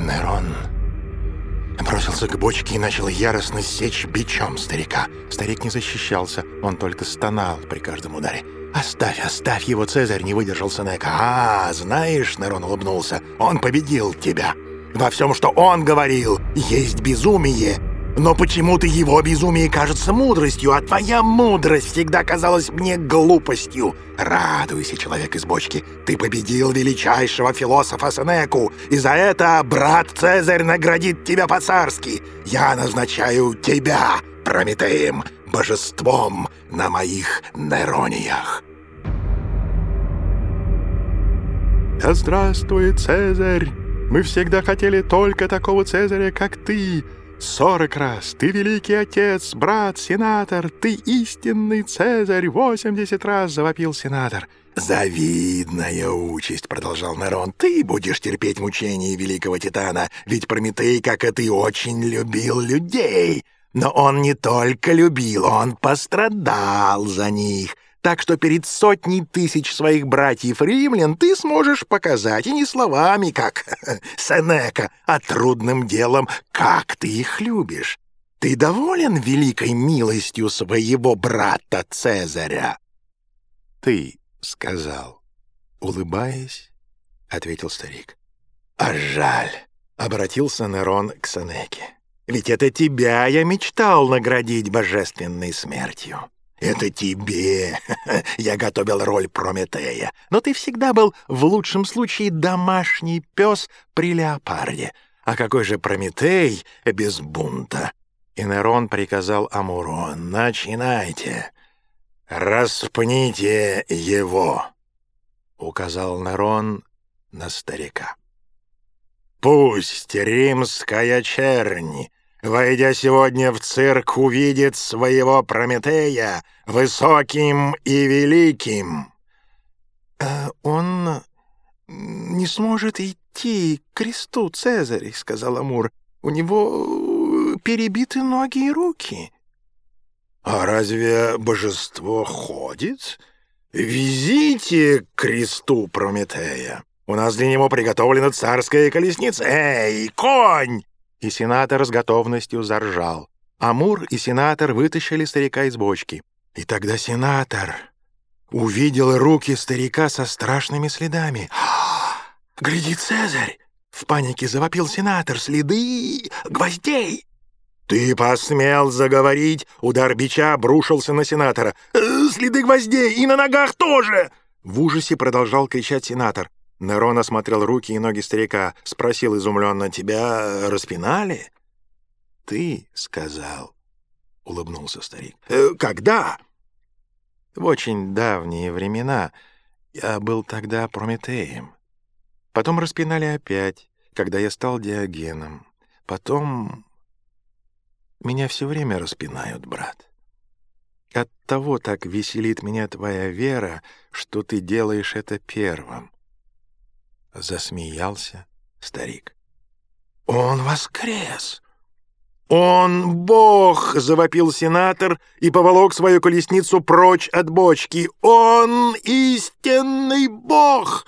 Нерон бросился к бочке и начал яростно сечь бичом старика. Старик не защищался, он только стонал при каждом ударе. «Оставь, оставь его, Цезарь!» — не выдержал Сенека. «А, знаешь, — Нерон улыбнулся, — он победил тебя. Во всем, что он говорил, есть безумие, но почему-то его безумие кажется мудростью, а твоя мудрость всегда казалась мне глупостью. Радуйся, человек из бочки, ты победил величайшего философа Сенеку, и за это брат Цезарь наградит тебя по-царски. Я назначаю тебя, Прометеем, божеством на моих Нерониях. Да здравствует Цезарь! Мы всегда хотели только такого Цезаря, как ты!» Сорок раз! Ты великий отец, брат, сенатор! Ты истинный Цезарь! Восемьдесят раз!» — завопил сенатор. «Завидная участь!» — продолжал Нерон. «Ты будешь терпеть мучения великого Титана, ведь Прометей, как и ты, очень любил людей. Но он не только любил, он пострадал за них так что перед сотней тысяч своих братьев-римлян ты сможешь показать, и не словами, как Сенека, а трудным делом, как ты их любишь. Ты доволен великой милостью своего брата Цезаря?» «Ты сказал, улыбаясь, — ответил старик. «А жаль!» — обратился Нерон к Сенеке. «Ведь это тебя я мечтал наградить божественной смертью». «Это тебе я готовил роль Прометея, но ты всегда был в лучшем случае домашний пес при леопарде. А какой же Прометей без бунта?» И Нерон приказал Амуру «Начинайте, распните его», — указал Нерон на старика. «Пусть римская чернь войдя сегодня в цирк, увидит своего Прометея высоким и великим. «Э, «Он не сможет идти к кресту Цезаря», — сказал Амур. «У него перебиты ноги и руки». «А разве божество ходит? Везите к кресту Прометея. У нас для него приготовлена царская колесница. Эй, конь!» И сенатор с готовностью заржал. Амур и сенатор вытащили старика из бочки. И тогда сенатор увидел руки старика со страшными следами. «Гляди, Цезарь!» — в панике завопил сенатор. «Следы гвоздей!» «Ты посмел заговорить!» Удар бича обрушился на сенатора. «Э, «Следы гвоздей! И на ногах тоже!» В ужасе продолжал кричать сенатор. Нерон осмотрел руки и ноги старика, спросил изумленно, «Тебя распинали?» «Ты сказал», — улыбнулся старик. «Э, «Когда?» «В очень давние времена. Я был тогда Прометеем. Потом распинали опять, когда я стал Диогеном. Потом... Меня все время распинают, брат. Оттого так веселит меня твоя вера, что ты делаешь это первым. Засмеялся старик. «Он воскрес!» «Он бог!» — завопил сенатор и поволок свою колесницу прочь от бочки. «Он истинный бог!»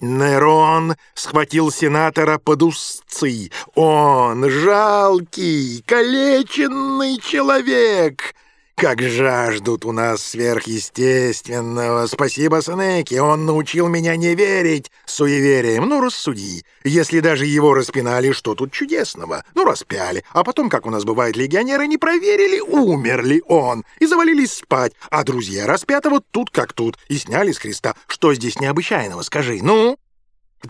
Нерон схватил сенатора под узцы. «Он жалкий, калеченный человек!» Как жаждут у нас сверхъестественного. Спасибо Сенеке, он научил меня не верить суевериям. Ну, рассуди. Если даже его распинали, что тут чудесного? Ну, распяли. А потом, как у нас бывает, легионеры не проверили, умер ли он. И завалились спать. А друзья распятого тут как тут. И сняли с креста. Что здесь необычайного, скажи? Ну?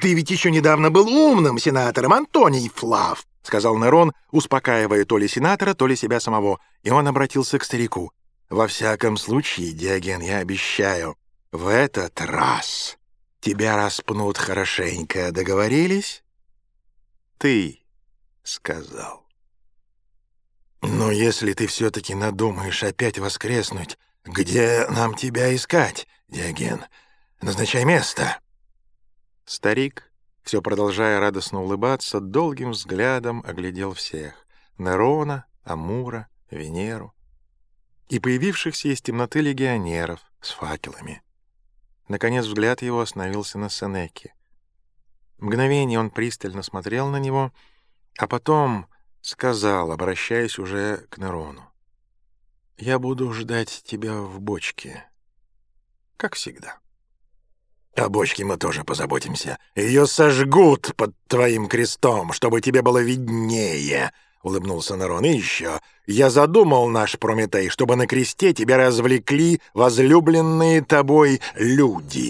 Ты ведь еще недавно был умным сенатором, Антоний Флав. — сказал Нерон, успокаивая то ли сенатора, то ли себя самого, и он обратился к старику. «Во всяком случае, Диоген, я обещаю, в этот раз тебя распнут хорошенько. Договорились?» «Ты сказал». «Но если ты все-таки надумаешь опять воскреснуть, где нам тебя искать, Диоген? Назначай место». Старик все продолжая радостно улыбаться, долгим взглядом оглядел всех — Нерона, Амура, Венеру и появившихся из темноты легионеров с факелами. Наконец взгляд его остановился на Сенеке. Мгновение он пристально смотрел на него, а потом сказал, обращаясь уже к Нерону. «Я буду ждать тебя в бочке, как всегда». О бочке мы тоже позаботимся. Ее сожгут под твоим крестом, чтобы тебе было виднее, — улыбнулся Нарон. И еще, я задумал наш Прометей, чтобы на кресте тебя развлекли возлюбленные тобой люди.